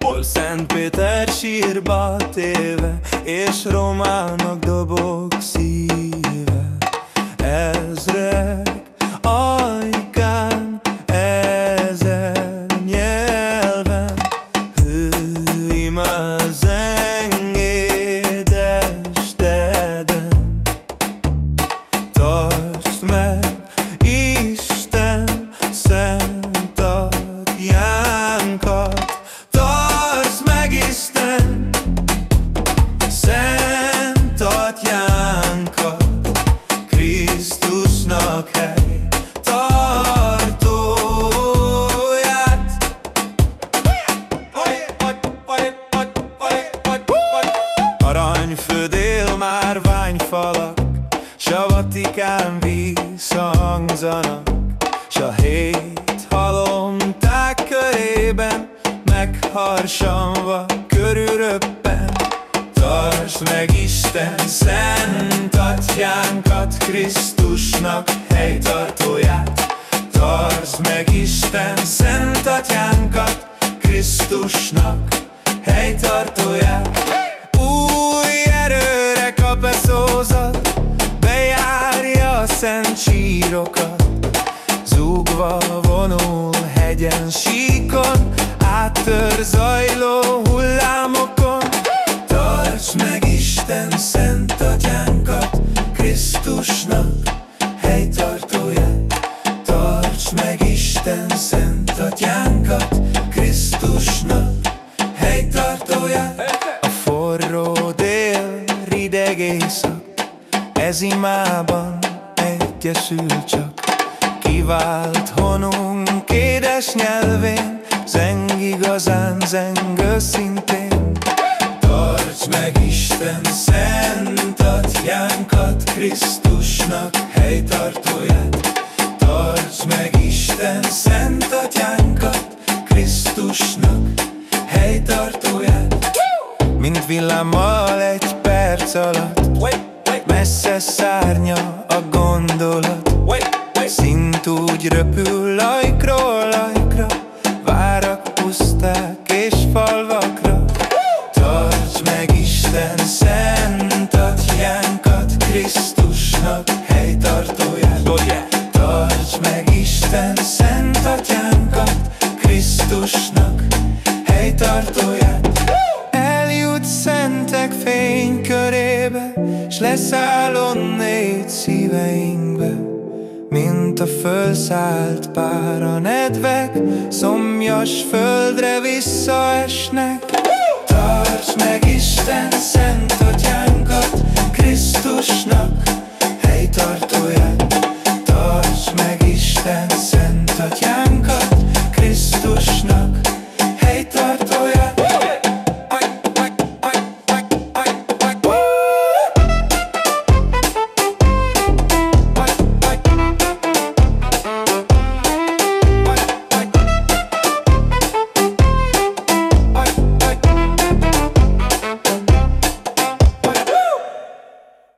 Hol Szent Péter sírba téve, és romának dobog szíve. Vatikán visszhangzanak, S a hét halomták körében Megharsanva körülröppen. Tartsd meg Isten szent atyánkat Krisztusnak helytartóját. Tartsd meg Isten szent atyánkat Krisztusnak helytartóját szent sírokat. Zúgva vonul hegyen, síkon, áttör zajló hullámokon. Tartsd meg Isten szent atyánkat, Krisztusnak helytartóját. Tartsd meg Isten szent atyánkat, Krisztusnak helytartóját. A forró dél, rideg éjszak, ez imában egyesül csak. Kivált honunk édes nyelvén, zeng igazán, zeng őszintén. Tartsd meg Isten szent atyánkat, Krisztusnak helytartóját. Tartsd meg Isten szent atyánkat, Krisztusnak helytartóját. Mint villámmal egy perc alatt Messze szárnya a gondolat. Szint úgy röpül lajkról lajkra Várak puszták és falvakra. Tartsd meg Isten szent atyánkat Krisztusnak helytartóját. Tartsd meg Isten szent atyánkat Krisztusnak leszáll onnét szíveinkbe Mint a fölszállt pár. A nedvek Szomjas földre visszaesnek. Tartsd meg Isten szent atyánkat Krisztusnak helytartóját Tarts meg Isten szent atyánkat Krisztusnak helytartóját